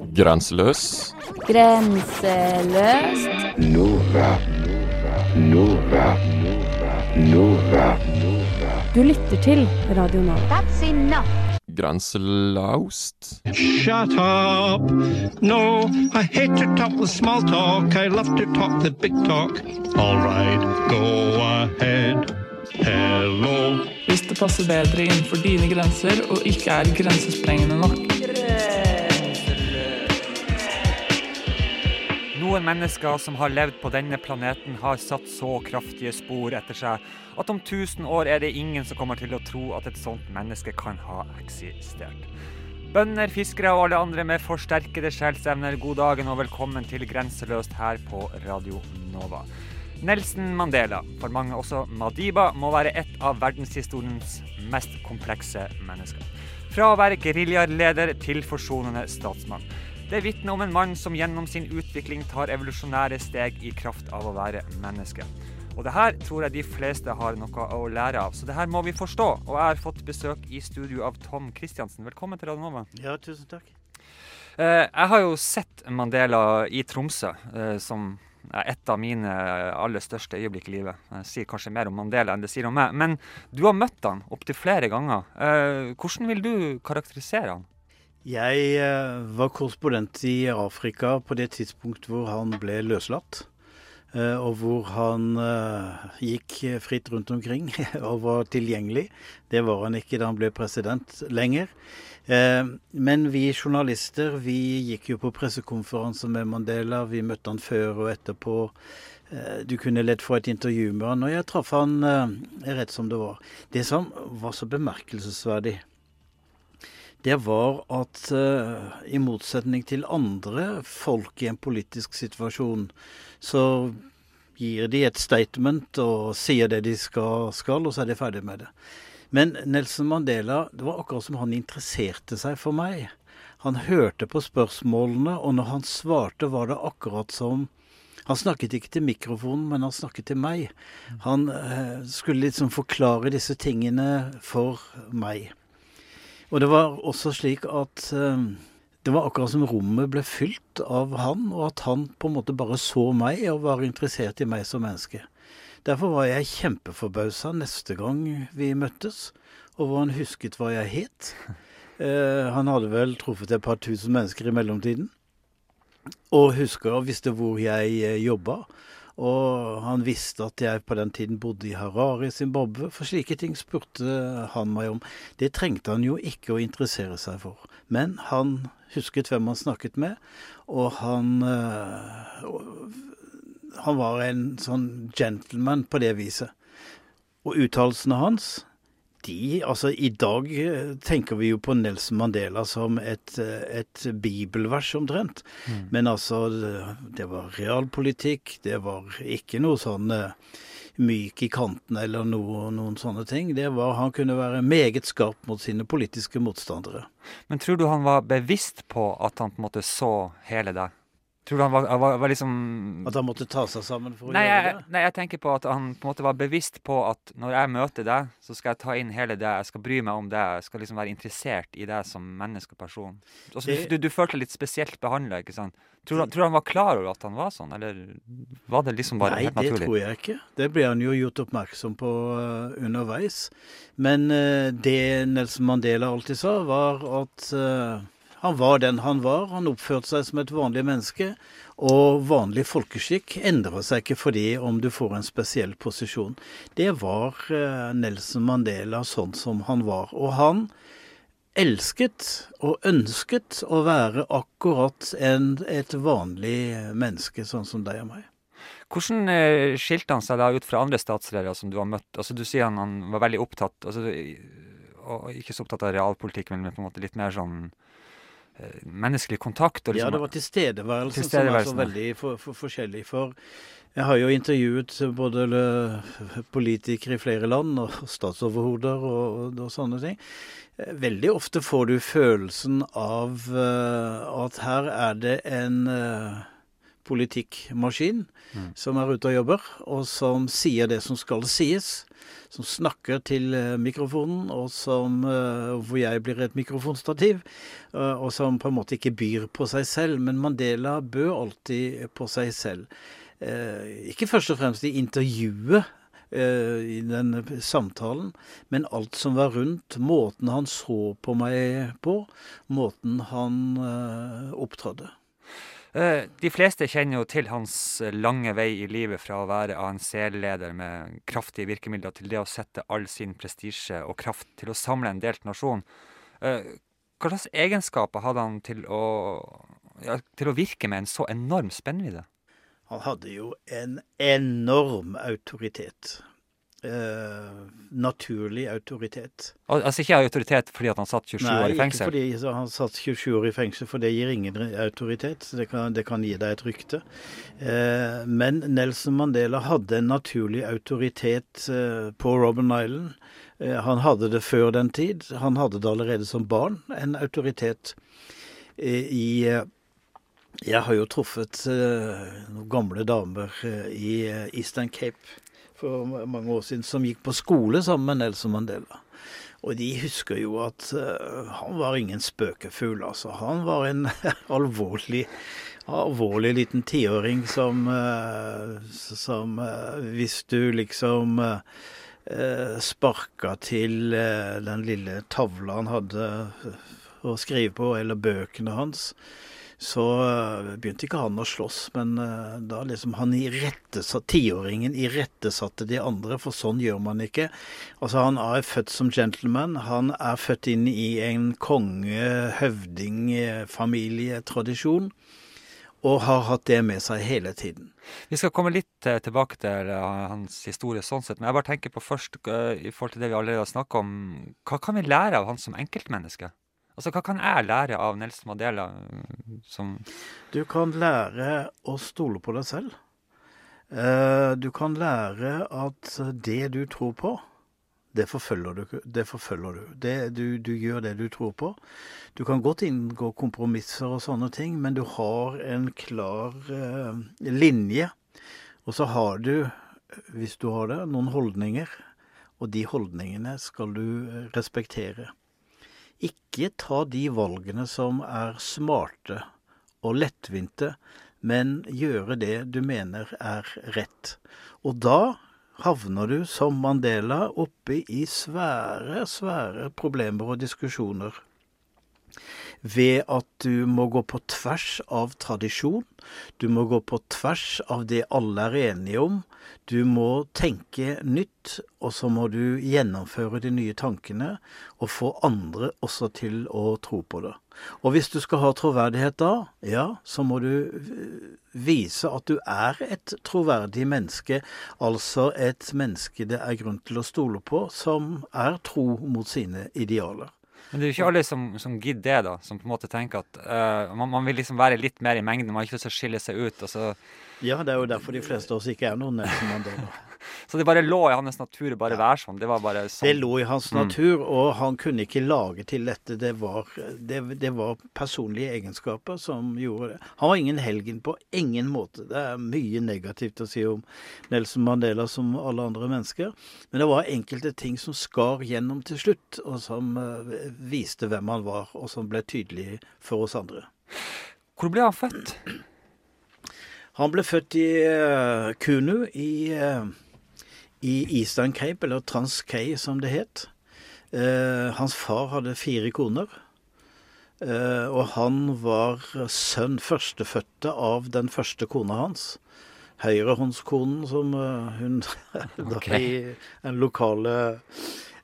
Grenseløs. Grenseløst. Nova. Nova. Nova. Du lytter til Radio Nova. That's enough. Grenselaust. Shut up! No, I hate to talk the small talk. I love to talk the big talk. All right, go ahead. Hello. Hvis det passer bedre innenfor dine grenser og ikke er grensesprengende nok. Noen mennesker som har levd på denne planeten, har satt så kraftige spor etter seg at om 1000 år er det ingen som kommer til å tro at et sånt menneske kan ha eksistert. Bønder, fiskere og alle andre med forsterkede sjelsevner, god dagen og velkommen til Grenseløst her på Radio Nova. Nelson Mandela, for mange også Madiba, må være et av verdenshistoriens mest komplekse mennesker. Fra å være geriljaleder til forsonende statsmann. Det vitner om en mann som gjennom sin utvikling tar evolusjonære steg i kraft av å være menneske. Og det her tror jeg de fleste har noe å lære av, så det her må vi forstå. Og jeg har fått besøk i studio av Tom Kristiansen. Velkommen til Radio Nova. Ja, tusen takk. Eh, jeg har jo sett Mandela i Tromsø, eh, som er et av mine aller største øyeblikk i livet. Jeg sier kanskje mer om Mandela enn det sier om meg. Men du har møtt han opptil flere ganger. Eh, hvordan vil du karakterisere han? Jeg eh, var korrespondent i Afrika på det tidspunkt hvor han ble løslatt. Eh, og hvor han eh, gikk fritt rundt omkring og var tilgjengelig. Det var han ikke da han ble president lenger. Men vi journalister vi gikk jo på pressekonferanse med Mandela. Vi møtte han før og etterpå. Du kunne lett få et intervju med han, og jeg traff han rett som det var. Det som var så bemerkelsesverdig, det var at uh, i motsetning til andre folk i en politisk situasjon, så gir de et statement og sier det de skal, skal, og så er de ferdig med det. Men Nelson Mandela, det var akkurat som han interesserte seg for meg. Han hørte på spørsmålene, og når han svarte, var det akkurat som han snakket ikke til mikrofonen, men han snakket til meg. Han eh, skulle liksom forklare disse tingene for meg. Og det var også slik at uh, det var akkurat som rommet ble fylt av han, og at han på en måte bare så meg og var interessert i meg som menneske. Derfor var jeg kjempeforbausa neste gang vi møttes, over han husket hva jeg het. Eh, han hadde vel truffet et par tusen mennesker i mellomtiden. Og husker og visste hvor jeg uh, jobba. Og han visste at jeg på den tiden bodde i Harare i Zimbabwe, for slike ting spurte han meg om. Det trengte han jo ikke å interessere seg for. Men han husket hvem han snakket med, og han øh, Han var en sånn gentleman på det viset. Og uttalelsene hans de, altså I dag eh, tenker vi jo på Nelson Mandela som et, eh, et bibelvers omtrent. Mm. Men altså, det var realpolitikk. Det var ikke noe sånn eh, myk i kanten eller noe, noen sånne ting. Det var, Han kunne være meget skarp mot sine politiske motstandere. Men tror du han var bevisst på at han på en måte så hele deg? Tror du han var, var, var, liksom At han måtte ta seg sammen for å nei, gjøre det? Nei, jeg tenker på at han på en måte var bevisst på at når jeg møter deg, så skal jeg ta inn hele det, jeg skal bry meg om det, jeg skal liksom være interessert i deg som menneske og person. Også, det, du, du, følte litt spesielt behandla, ikke sant? Tror du, tror han var klar over at han var sånn, eller var det liksom bare nei, helt naturlig? Nei, det tror jeg ikke. Det ble han jo gjort oppmerksom på uh, underveis. Men uh, det Nelson Mandela alltid sa, var at uh, han var den han var. Han oppførte seg som et vanlig menneske. Og vanlig folkeskikk endrer seg ikke fordi om du får en spesiell posisjon. Det var eh, Nelson Mandela sånn som han var. Og han elsket og ønsket å være akkurat en, et vanlig menneske, sånn som deg og meg. Hvordan eh, skilte han seg da ut fra andre statsledere som du har møtt? Altså Du sier han, han var veldig opptatt altså, og Ikke så opptatt av realpolitikk, men på en måte litt mer sånn menneskelig kontakt. Liksom, ja, det var tilstedeværelsen som er så veldig for, for, forskjellig. For jeg har jo intervjuet både politikere i flere land, og statsoverhoder og, og, sånne ting. Eh, veldig ofte får du følelsen av uh, at her er det en politikkmaskin som er ute og jobber, og som sier det som skal sies. Som snakker til eh, mikrofonen, og som, eh, hvor jeg blir et mikrofonstativ. eh, Og som på en måte ikke byr på seg selv. Men Mandela bød alltid på seg selv. Ikke først og fremst i intervjuet, i den samtalen, men alt som var rundt. Måten han så på meg på, måten han opptrådde. Eh, De fleste kjenner jo til hans eh, lange vei i livet fra å være ANC-leder med kraftige virkemidler til det å sette all sin prestisje og kraft til å samle en delt nasjon. Eh, Hva slags egenskaper hadde han til å, ja, til å virke med en så enorm spennvidde? Han hadde jo en enorm autoritet. Eh, naturlig autoritet. Al altså ikke autoritet fordi han satt 27 år i fengsel? Nei, ikke fordi han satt 27 år i fengsel, for det gir ingen autoritet. Det kan, det kan gi deg et rykte. Eh, men Nelson Mandela hadde en naturlig autoritet eh, på Robben Island. Eh, han hadde det før den tid. Han hadde det allerede som barn, en autoritet eh, i eh, Jeg har jo truffet eh, noen gamle damer i Eastern Cape for mange år siden som gikk på skole sammen med Nelson Mandela. Og de husker jo at uh, han var ingen spøkefugl, altså. Han var en alvorlig, alvorlig liten tiåring som, uh, som uh, Hvis du liksom sparka til den lille tavla han hadde å skrive på, eller bøkene hans, så eh, begynte ikke han å slåss, men eh, da liksom han irettesatte Tiåringen irettesatte de andre, for sånn gjør man ikke. Altså, han er født som gentleman. Han er født inn i en konge-høvding-familietradisjon. Og har hatt det med seg hele tiden. Vi skal komme litt eh, tilbake til hans historie sånn sett, men jeg bare tenker på først, i forhold til det vi allerede har snakka om, hva kan vi lære av han som enkeltmenneske? Altså, hva kan jeg lære av Nelson Mandela eh, som Du kan lære å stole på deg selv. Eh, Du kan lære at det du tror på, det forfølger du. Det forfølger du. Det, du, du gjør det du tror på. Du kan godt inngå kompromisser og sånne ting, men du har en klar eh, linje. Og så har du, hvis du har det, noen holdninger. Og de holdningene skal du respektere. Ikke ta de valgene som er smarte og lettvinte, men gjøre det du mener er rett. Og da havner du som Mandela oppe i svære, svære problemer og diskusjoner. Ved at du må gå på tvers av tradisjon, du må gå på tvers av det alle er enige om, du må tenke nytt, og så må du gjennomføre de nye tankene og få andre også til å tro på det. Og hvis du skal ha troverdighet da, ja, så må du vise at du er et troverdig menneske, altså et menneske det er grunn til å stole på, som er tro mot sine idealer. Men det er jo ikke alle som, som gidder det, da. Som på en måte tenker at uh, man, man vil liksom være litt mer i mengden. Man har ikke lyst til å skille seg ut. Og Ja, det er jo derfor de fleste av oss ikke er noen Nelson Mandela. Så det bare lå i hans natur å bare være sånn. Det var bare sånn. Det lå i hans natur, og han kunne ikke lage til dette. Det var, det, det var personlige egenskaper som gjorde det. Han var ingen helgen på ingen måte. Det er mye negativt å si om Nelson Mandela som alle andre mennesker. Men det var enkelte ting som skar gjennom til slutt, og som uh, viste hvem han var, og som ble tydelig for oss andre. Hvor ble han født? Han ble født i uh, Kunu i, eh, i Eastern Cape, eller Trans-Kay som det het. Eh, hans far hadde fire koner. Eh, og han var sønn førstefødte av den første kona hans. Høyrehåndskonen, som uh, hun da i den lokale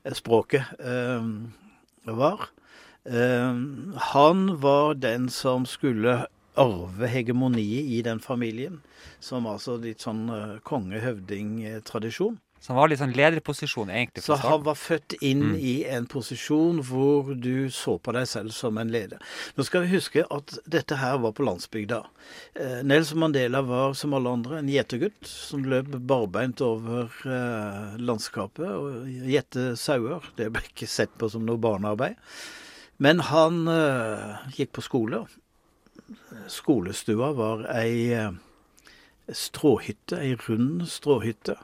eh, språket eh, var. Eh, han var den som skulle arve hegemoniet i den familien, som altså litt sånn konge-høvding-tradisjon. Så han var litt sånn lederposisjon, egentlig. Så han var født inn i en posisjon hvor du så på deg selv som en leder. Nå skal vi huske at dette her var på landsbygda. Eh, Nelson Mandela var som alle andre en gjetergutt som løp barbeint over eh, landskapet og gjette sauer. Det ble ikke sett på som noe barnearbeid. Men han eh, gikk på skole. Skolestua var ei, eh, stråhytte, ei rund stråhytte.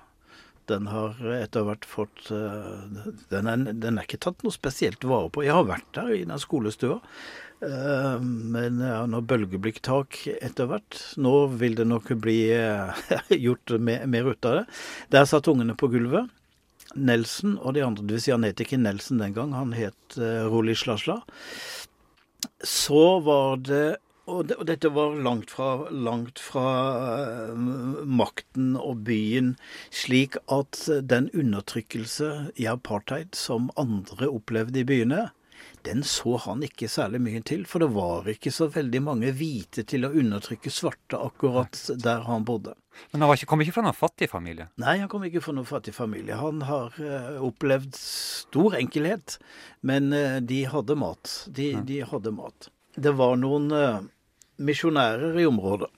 Den har etter hvert fått eh, den er, den er ikke tatt noe spesielt vare på. Jeg har vært der i den skolestua. Men Men ja, når bølgeblikktak etter hvert Nå vil det nok bli eh, gjort mer, mer ut av det. Der satt ungene på gulvet. Nelson og de andre, dvs. Si han het ikke Nelson den gang, han het Roli Slasla. Så var det og, det, og dette var langt fra, langt fra eh, makten og byen, slik at den undertrykkelse i apartheid som andre opplevde i byene, den så han ikke særlig mye til. For det var ikke så veldig mange hvite til å undertrykke svarte akkurat der han bodde. Men han var ikke, kom ikke fra noen fattig familie? Nei, han kom ikke fra noen fattig familie. Han har uh, opplevd stor enkelhet, men uh, de hadde mat. De, de hadde mat. Det var noen eh, misjonærer i området.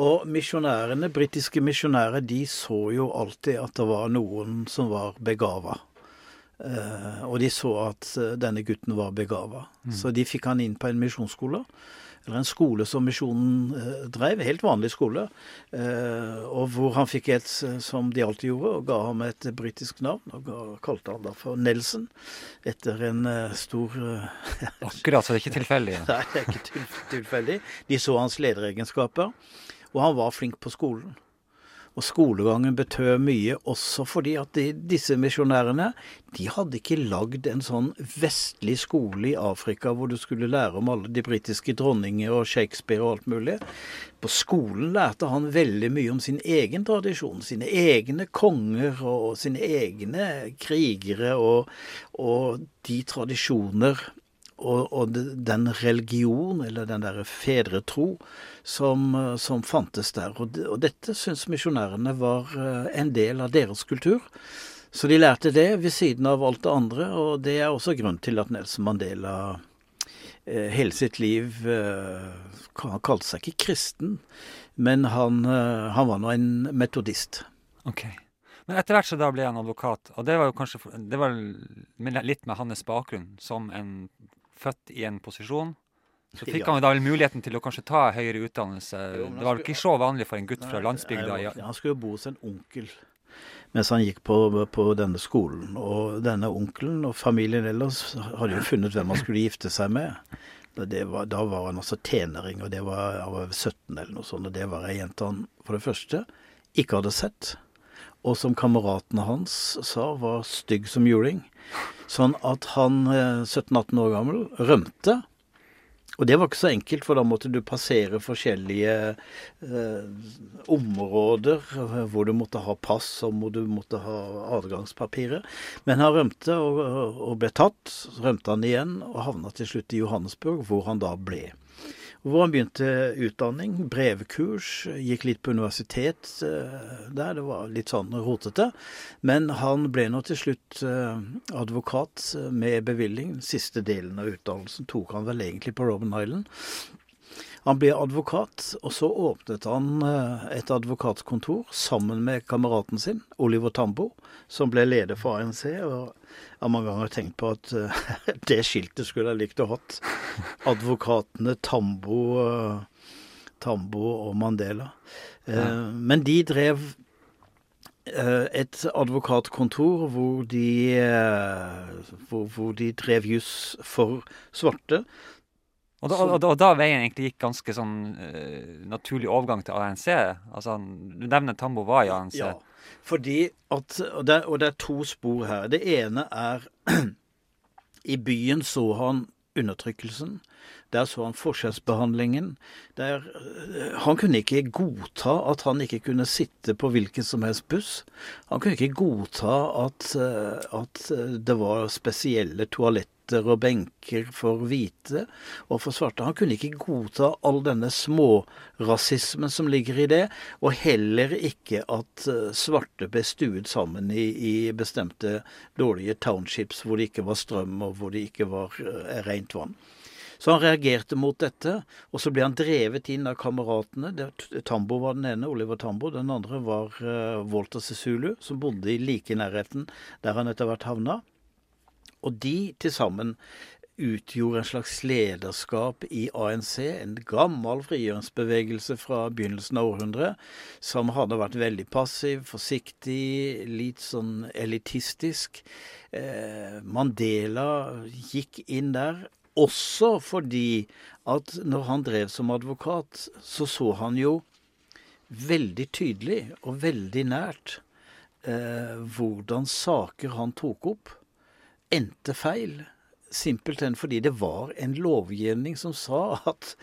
Og misjonærene, britiske misjonærer, de så jo alltid at det var noen som var begava. Eh, og de så at eh, denne gutten var begava. Så de fikk han inn på en misjonsskole. Eller en skole som misjonen eh, drev. Helt vanlig skole. Eh, og hvor han fikk et eh, som de alltid gjorde, og ga ham et britisk navn. Og ga, kalte han da for Nelson. Etter en eh, stor eh, Akkurat, så det er ikke tilfeldig. Nei, det er ikke tilfeldig. De så hans lederegenskaper, og han var flink på skolen. Og skolegangen betød mye også fordi at de, disse misjonærene de hadde ikke lagd en sånn vestlig skole i Afrika hvor du skulle lære om alle de britiske dronninger og Shakespeare og alt mulig. På skolen lærte han veldig mye om sin egen tradisjon, sine egne konger og sine egne krigere og, og de tradisjoner og, og den religion, eller den derre fedretro, som, eh, som fantes der. Og, og dette syns misjonærene var eh, en del av deres kultur. Så de lærte det ved siden av alt det andre, og det er også grunnen til at Nelson Mandela eh, hele sitt liv Han kalte seg ikke kristen, men han, han var nå en metodist. Ok. Men etter hvert så da ble han advokat, og det var jo kanskje det var litt med hans bakgrunn som en født i en posisjon. Så fikk han da vel muligheten til å kanskje ta høyere utdannelse. Jo, det var jo vel ikke så vanlig for en gutt fra landsbygda. Ja. Han skulle jo bo hos en onkel mens han gikk på, på denne skolen. Og denne onkelen og familien ellers hadde jo funnet hvem han skulle gifte seg med. Var, da var han altså tenåring, og det var, han var 17 eller noe sånt. Og det var ei jente han for det første ikke hadde sett. Og som kameratene hans sa, var stygg som juling. Sånn at han, eh, 17-18 år gammel, rømte. Og det var ikke så enkelt, for da måtte du passere forskjellige eh, områder eh, hvor du måtte ha pass og hvor du måtte ha adgangspapirer. Men han rømte og, og ble tatt. Så rømte han igjen og havna til slutt i Johannesburg, hvor han da ble. Hvor han begynte utdanning, brevkurs, gikk litt på universitet eh, der. Det var litt sånn rotete. Men han ble nå til slutt eh, advokat eh, med bevilling. Siste delen av utdannelsen tok han vel egentlig på Robben Island. Han ble advokat, og så åpnet han et advokatkontor sammen med kameraten sin, Oliver Tambo, som ble leder for ANC. og jeg har mange ganger tenkt på at uh, det skiltet skulle jeg likt å hatt. Advokatene Tambo, uh, Tambo og Mandela. Eh, Men de drev et advokatkontor hvor de, hvor, hvor de drev juss for svarte. Og, da, og, da- og da veien egentlig gikk ganske sånn uh, naturlig overgang til ANC. Altså, du nevner Tambo var i ANC. Ja, fordi at og det, og det er to spor her. Det ene er I byen så han undertrykkelsen. Der så han forskjellsbehandlingen. Der, øh, han kunne ikke godta at han ikke kunne sitte på hvilken som helst buss. Han kunne ikke godta at, øh, at øh, det var spesielle toaletter og benker for hvite og for svarte. Han kunne ikke godta all denne smårasismen som ligger i det, og heller ikke at øh, svarte ble stuet sammen i, i bestemte dårlige townships hvor det ikke var strøm og hvor det ikke var øh, rent vann. Så han reagerte mot dette, og så ble han drevet inn av kameratene. Tambo var den ene, Oliver Tambo. Den andre var uh, Walter Sisulu, som bodde i like nærheten der han etter hvert havna. Og de til sammen utgjorde en slags lederskap i ANC, en gammel frigjøringsbevegelse fra begynnelsen av århundret, som hadde vært veldig passiv, forsiktig, litt sånn elitistisk. Eh, Mandela gikk inn der, også fordi at når han drev som advokat, så så han jo veldig tydelig og veldig nært eh, hvordan saker han tok opp, endte feil. Simpelthen fordi det var en lovgivning som sa at,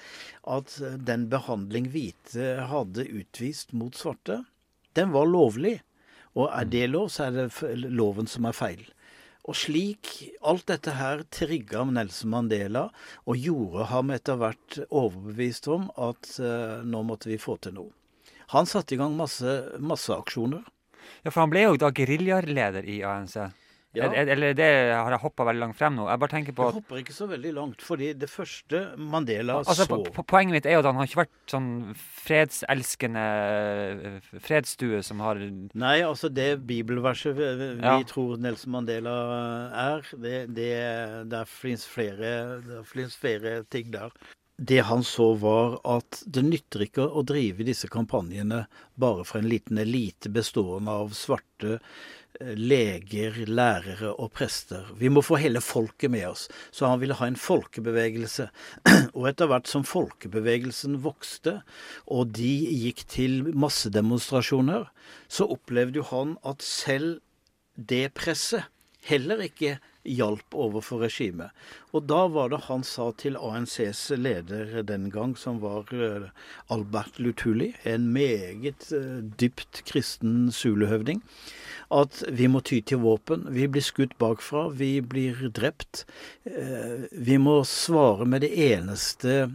at den behandling hvite hadde utvist mot svarte, den var lovlig. Og er det lov, så er det loven som er feil. Og slik Alt dette her trigga Nelson Mandela og gjorde ham etter hvert overbevist om at uh, nå måtte vi få til noe. Han satte i gang masse, masseaksjoner. Ja, for han ble jo da geriljaleder i ANC. Ja. Eller, det har jeg hoppa veldig langt frem nå. Jeg bare tenker på Jeg hopper ikke så veldig langt, fordi det første Mandela altså, så po- po- Poenget mitt er jo at han har ikke vært sånn fredselskende eh, fredsstue som har Nei, altså det bibelverset vi, Ja. tror Nelson Mandela er, det, det der fins flere, flere ting der. Det han så var at det nytter ikke å drive disse kampanjene bare for en liten elite bestående av svarte leger, lærere og prester. Vi må få hele folket med oss. Så han ville ha en folkebevegelse. Og etter hvert som folkebevegelsen vokste, og de gikk til massedemonstrasjoner, så opplevde jo han at selv det presset heller ikke hjalp overfor regimet. Og da var det han sa til ANCs leder den gang, som var eh, Albert Lutuli, en meget eh, dypt kristen zuluhøvding, at vi må ty til våpen. Vi blir skutt bakfra, vi blir drept. Eh, Vi må svare med det eneste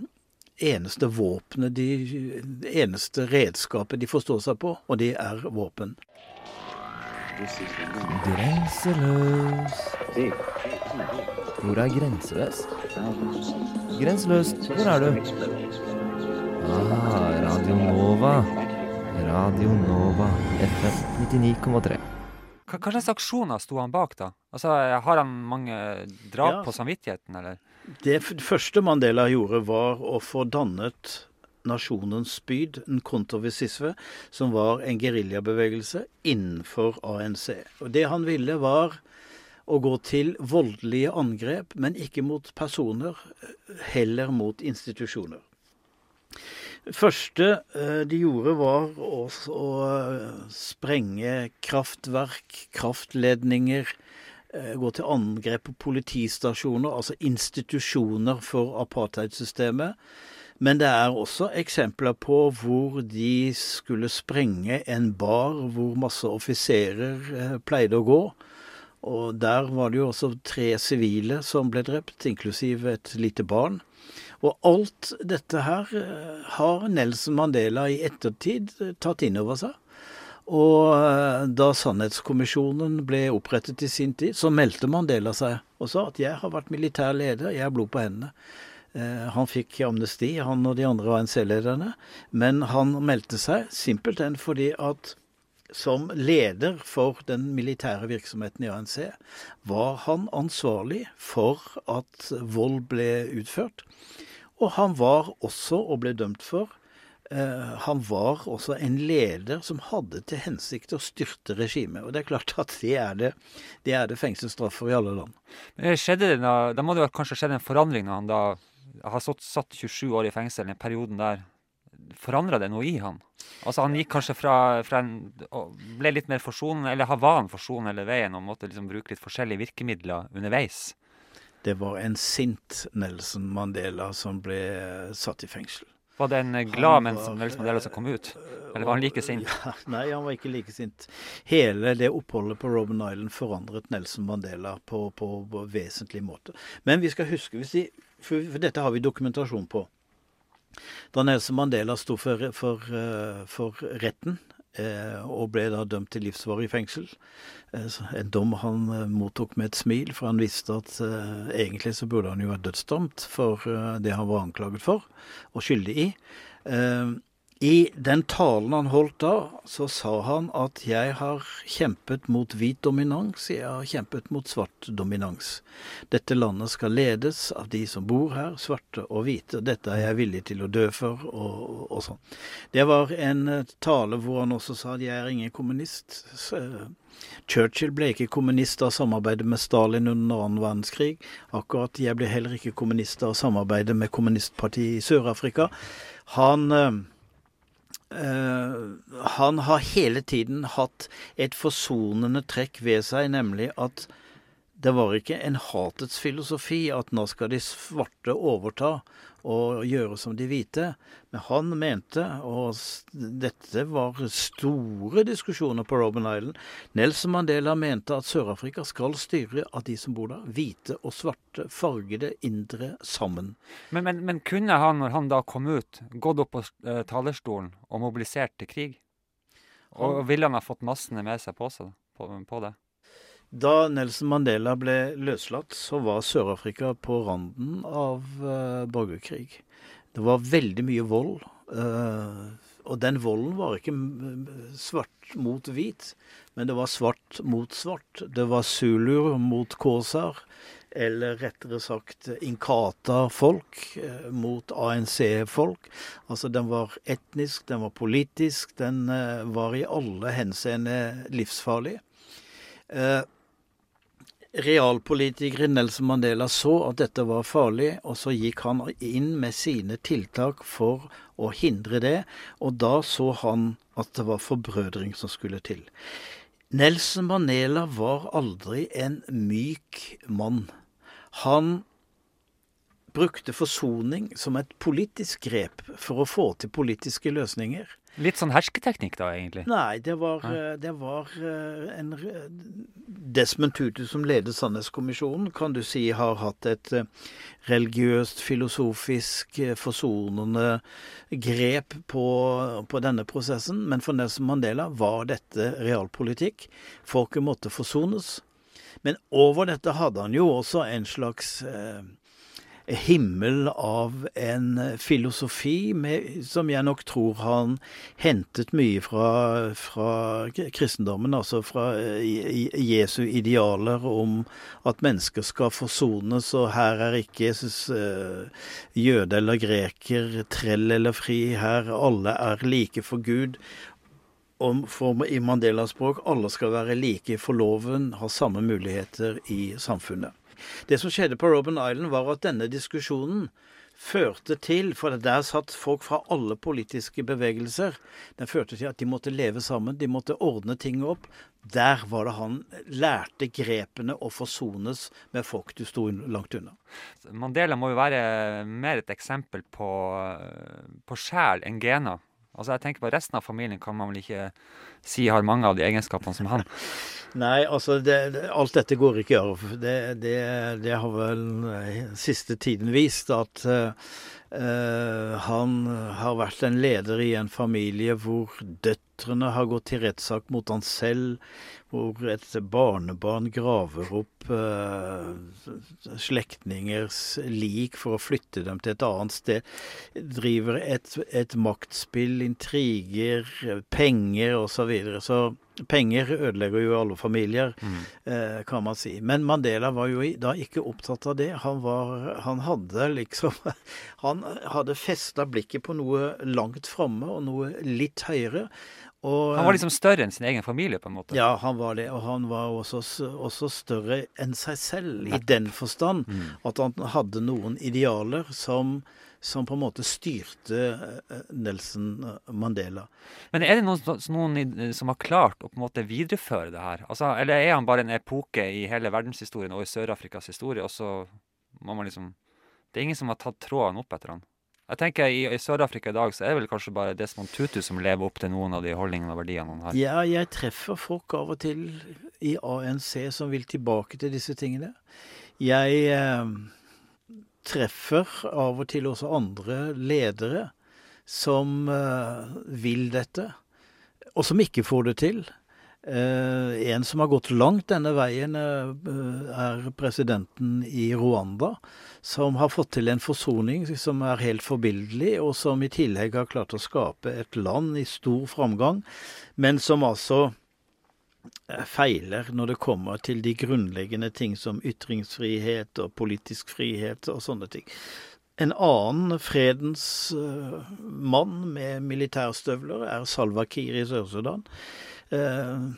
eneste våpenet, de, det eneste redskapet de forstår seg på, og det er våpen. Grenseløs. Hvor er grenseløs? Grenseløs, hvor er du? Ah, Radio Nova. Radio Nova, FM 99,3. Hva, hva slags aksjoner sto han bak, da? Altså, Har han mange drap Ja. på samvittigheten, eller? Det første Mandela gjorde, var å få dannet Nasjonens spyd, en kontovisisme, som var en geriljabevegelse innenfor ANC. Og det han ville, var å gå til voldelige angrep, men ikke mot personer, heller mot institusjoner. Det første eh, de gjorde, var å, eh, sprenge kraftverk, kraftledninger, eh, gå til angrep på politistasjoner, altså institusjoner for apartheidsystemet. Men det er også eksempler på hvor de skulle sprenge en bar hvor masse offiserer pleide å gå. Og der var det jo også tre sivile som ble drept, inklusiv et lite barn. Og alt dette her eh, har Nelson Mandela i ettertid eh, tatt inn over seg. Og eh, da Sannhetskommisjonen ble opprettet i sin tid, så meldte Mandela seg og sa at jeg har vært militær leder, jeg har blod på hendene. Han fikk amnesti, han og de andre ANC-lederne, men han meldte seg simpelthen fordi at som leder for den militære virksomheten i ANC, var han ansvarlig for at vold ble utført. Og han var også, og ble dømt for, eh, han var også en leder som hadde til hensikt å styrte regimet. Og det er klart at det er det, det, er det fengselsstraff i alle land. Men Skjedde det da, da må det kanskje kanskje skjedd en forandring når han da har satt, satt 27 år i fengsel, den perioden der. Forandra det noe i han? Altså Han gikk kanskje fra, fra en, ble litt mer forsonende, eller har- var han forsonende hele veien og måtte liksom bruke litt forskjellige virkemidler underveis? Det var en sint Nelson Mandela som ble satt i fengsel. Var det en glad Nelson Mandela som kom ut? Eller var han like sint? Ja, nei, han var ikke like sint. Hele det oppholdet på Robben Island forandret Nelson Mandela på, på, på vesentlig måte. Men vi skal huske, for, for dette har vi dokumentasjon på. Da Nelson Mandela sto for, for, eh, for retten eh, og ble da dømt til livsvarig fengsel, eh, en dom han mottok med et smil, for han visste at egentlig så burde han jo vært dødsdømt for det han var anklaget for og skyldig i. Eh, I den talen han holdt da, så sa han at jeg har kjempet mot hvit dominans, jeg har kjempet mot svart dominans. Dette landet skal ledes av de som bor her, svarte og hvite. Dette er jeg villig til å dø for, og, og sånn. Det var en eh, tale hvor han også sa at jeg er ingen kommunist. Churchill ble ikke kommunist av samarbeidet med Stalin under annen verdenskrig. Akkurat jeg ble heller ikke kommunist av samarbeidet med kommunistpartiet i Sør-Afrika. Han eh, eh, han har hele tiden hatt et forsonende trekk ved seg, nemlig at det var ikke en hatets filosofi at nå skal de svarte overta og gjøre som de hvite. Men han mente, og dette var store diskusjoner på Robben Island Nelson Mandela mente at Sør-Afrika skal styre av de som bor der, hvite og svarte, fargede indre sammen. Men, men, men kunne han, når han da kom ut, gått opp på eh, talerstolen og mobilisert til krig? Og ville han ha fått massene med seg på, seg, på, på det? Da Nelson Mandela ble løslatt, så var Sør-Afrika på randen av uh, borgerkrig. Det var veldig mye vold. Uh, og den volden var ikke svart mot hvit, men det var svart mot svart. Det var zuluer mot kåsar, eller rettere sagt inkata-folk uh, mot ANC-folk. Altså den var etnisk, den var politisk, den var i alle henseende livsfarlig. Eh, Realpolitikeren Nelson Mandela så at dette var farlig, og så gikk han inn med sine tiltak for å hindre det, og da så han at det var forbrødring som skulle til. Nelson Mandela var aldri en myk mann. Han brukte forsoning som et politisk grep for å få til politiske løsninger. Litt sånn hersketeknikk, da, egentlig. Nei, det var, eh, det var eh, en Desmond Tutu som leder Sannhetskommisjonen, kan du si har hatt et eh, religiøst, filosofisk, forsonende grep på, på denne prosessen. Men for Nelson Mandela var dette realpolitikk. Folket måtte forsones. Men over dette hadde han jo også en slags eh, himmel av en filosofi med, som jeg nok tror han hentet mye fra, fra kristendommen, altså fra eh, Jesu idealer om at mennesker skal forsones, og her er ikke Jesus, eh, jøde eller greker, trell eller fri, her alle er like for Gud. om, for, I Mandelas språk alle skal være like for loven, ha samme muligheter i samfunnet. Det som skjedde på Robben Island, var at denne diskusjonen førte til, for der satt folk fra alle politiske bevegelser, den førte til at de måtte leve sammen, de måtte ordne ting opp. Der var det han lærte grepene å forsones med folk du sto langt unna. Mandela må jo være mer et eksempel på, på sjel enn gener. Altså jeg tenker på Resten av familien kan man vel ikke si har mange av de egenskapene som han. Nei, altså det, det, alt dette går ikke i arv. Det, det, har vel eh, siste tiden vist at eh, han har vært en leder i en familie hvor døtrene har gått til rettssak mot han selv, hvor et barnebarn graver opp eh, slektningers lik for å flytte dem til et annet sted, driver et, et maktspill, intriger, penger osv. Så, videre. så penger ødelegger jo alle familier, eh, kan man si. Men Mandela var jo da ikke opptatt av det. Han, var, han hadde liksom Han hadde festa blikket på noe langt framme og noe litt høyere. Og, Han var liksom større enn sin egen familie, på en måte. ja, han var det, og han var også, også større enn seg selv, i den forstand at han hadde noen idealer som, som på en måte styrte eh, Nelson Mandela. Men er det noen, som- noen som har klart å på en måte videreføre det her? Altså, eller er han bare en epoke i hele verdenshistorien og i Sør-Afrikas historie, og så må man liksom Det er ingen som har tatt tråden opp etter han. Jeg tenker I, i Sør-Afrika i dag så er det vel kanskje bare Desmond Tutu som lever opp til noen av de holdningene og verdiene han har. Ja, jeg treffer folk av og til i ANC som vil tilbake til disse tingene. Jeg eh, treffer av og til også andre ledere som eh, vil dette, og som ikke får det til. Eh, en som har gått langt denne veien, eh, er presidenten i Rwanda, som har fått til en forsoning som er helt forbilledlig, og som i tillegg har klart å skape et land i stor framgang, men som altså eh, feiler når det kommer til de grunnleggende ting som ytringsfrihet og politisk frihet og sånne ting. En annen fredens uh, mann med militærstøvler er Salwa Kiir i Sør-Sudan. Uh,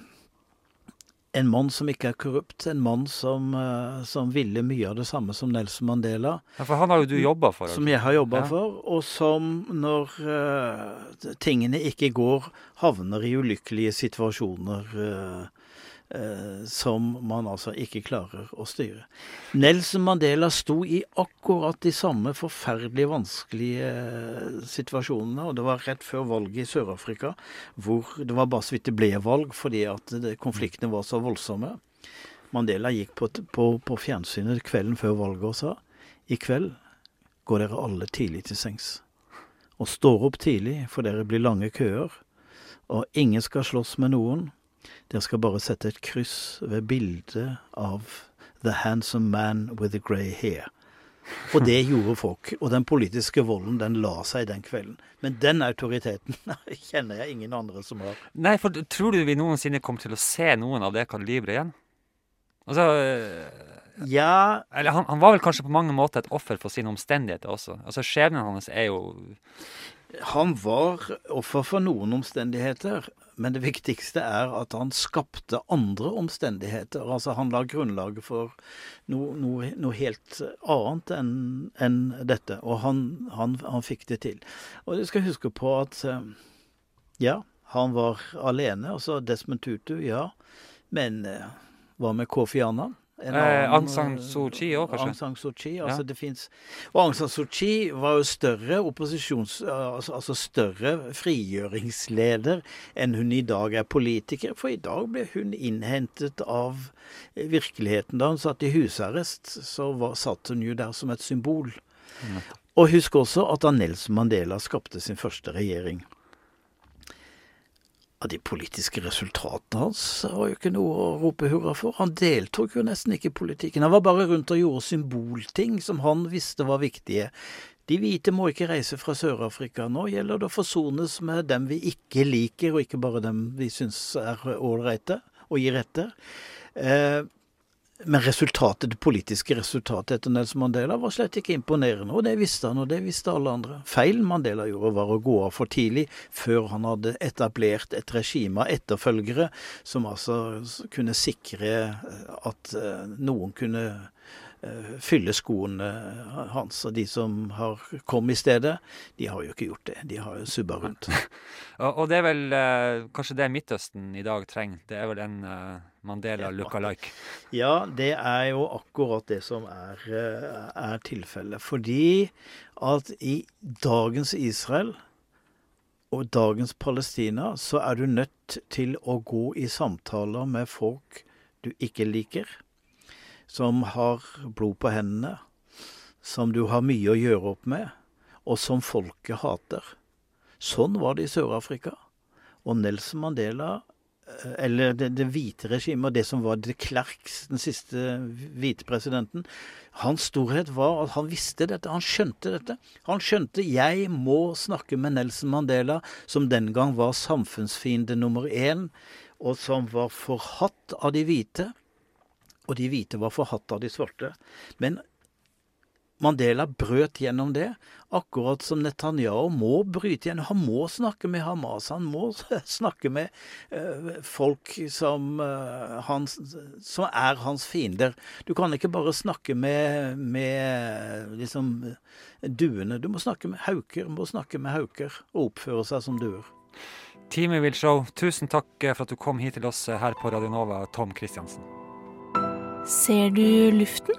en mann som ikke er korrupt, en mann som, uh, som, ville mye av det samme som Nelson Mandela. Ja, For han har jo du jobba for? Som jeg har jobba ja. for, og som når tingene ikke går, havner i ulykkelige situasjoner Eh, som man altså ikke klarer å styre. Nelson Mandela sto i akkurat de samme forferdelig vanskelige eh, situasjonene. og Det var rett før valget i Sør-Afrika, hvor det var bare så vidt det ble valg fordi at konfliktene var så voldsomme. Mandela gikk på, på, på fjernsynet kvelden før valget og sa i kveld går dere alle tidlig til sengs. Og står opp tidlig, for dere blir lange køer. Og ingen skal slåss med noen. Dere skal bare sette et kryss ved bildet av The Handsome Man with the Grey Hair. Og det gjorde folk. Og den politiske volden, den la seg den kvelden. Men den autoriteten kjenner jeg ingen andre som har. Nei, for tror du vi noensinne kommer til å se noen av det kaliberet igjen? Altså Ja Eller han, han, var vel kanskje på mange måter et offer for sine omstendigheter også. Altså Skjebnen hans er jo Han var offer for noen omstendigheter. Men det viktigste er at han skapte andre omstendigheter. Altså han la grunnlaget for noe, noe, noe helt annet enn en dette. Og han, han, han, fikk det til. Og du skal huske på at eh, ja, han var alene. Altså Desmond Tutu, ja. Men eh, hva med Kofi Annan? Eh, Aung San Suu Kyi òg, kanskje? Aung San Suu Kyi, altså ja. det finnes Og Aung San Suu Kyi var jo større opposisjons... Altså, altså, større frigjøringsleder enn hun i dag er politiker. For i dag ble hun innhentet av virkeligheten. Da hun satt i husarrest, så var, satt hun jo der som et symbol. Mm. Og husk også at da Nelson Mandela skapte sin første regjering de politiske resultatene hans var jo ikke noe å rope hurra for. Han deltok jo nesten ikke i politikken. Han var bare rundt og gjorde symbolting som han visste var viktige. De hvite må ikke reise fra Sør-Afrika. Nå gjelder det å forsones med dem vi ikke liker, og ikke bare dem vi syns er ålreite og gir etter. Eh, men resultatet, det politiske resultatet etter Nelson Mandela var slett ikke imponerende, og det visste han, og det visste alle andre. Feilen Mandela gjorde, var å gå av for tidlig, før han hadde etablert et regime av etterfølgere som altså kunne sikre at eh, noen kunne Eh, fylle skoene hans. Og de som har kommet i stedet, de har jo ikke gjort det. De har jo subba rundt. og det er vel eh, kanskje det Midtøsten i dag trenger? Det er vel en eh, Mandela look-alike? Ja, det er jo akkurat det som er, er tilfellet. Fordi at i dagens Israel og dagens Palestina, så er du nødt til å gå i samtaler med folk du ikke liker som har blod på hendene, som du har mye å gjøre opp med, og som folket hater. Sånn var det i Sør-Afrika. Og Nelson Mandela, eh, eller det, det hvite regimet, og det som var de Klerks, den siste hvite presidenten, hans storhet var at han visste dette, han skjønte dette. Han skjønte jeg må snakke med Nelson Mandela, som den gang var samfunnsfiende nummer én, og som var forhatt av de hvite og de hvite var forhatt av de svarte. Men Mandela brøt gjennom det, akkurat som Netanyahu må bryte igjen. Han må snakke med Hamas, han må snakke med uh, folk som, uh, hans, som, er hans fiender. Du kan ikke bare snakke med, med liksom, duene. Du må snakke med hauker, må snakke med hauker og oppføre seg som duer. Teamet Will show, tusen takk for at du kom hit til oss her på Radionova, Tom Kristiansen. Ser du luften?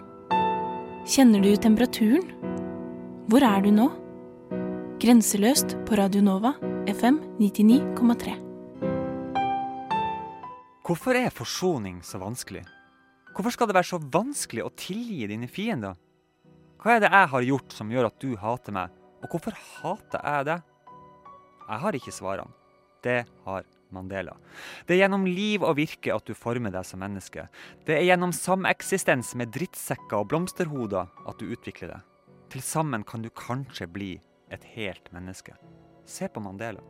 Kjenner du temperaturen? Hvor er du nå? Grenseløst på Radio Nova, FM 99,3. Hvorfor er forsoning så vanskelig? Hvorfor skal det være så vanskelig å tilgi dine fiender? Hva er det jeg har gjort som gjør at du hater meg, og hvorfor hater jeg deg? Jeg har ikke svarene. Det har Mandela. Det er gjennom liv og virke at du former deg som menneske. Det er gjennom sameksistens med drittsekker og blomsterhoder at du utvikler deg. Til sammen kan du kanskje bli et helt menneske. Se på Mandela.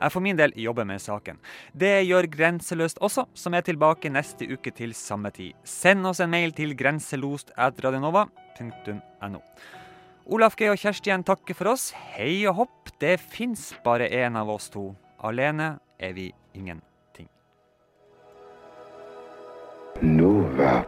Jeg for min del jobber med saken. Det gjør Grenseløst også, som er tilbake neste uke til samme tid. Send oss en mail til grenselost.radionova.no. Olaf G og Kjersti igjen takker for oss. Hei og hopp, det fins bare én av oss to. Alene er vi ingenting. Nova.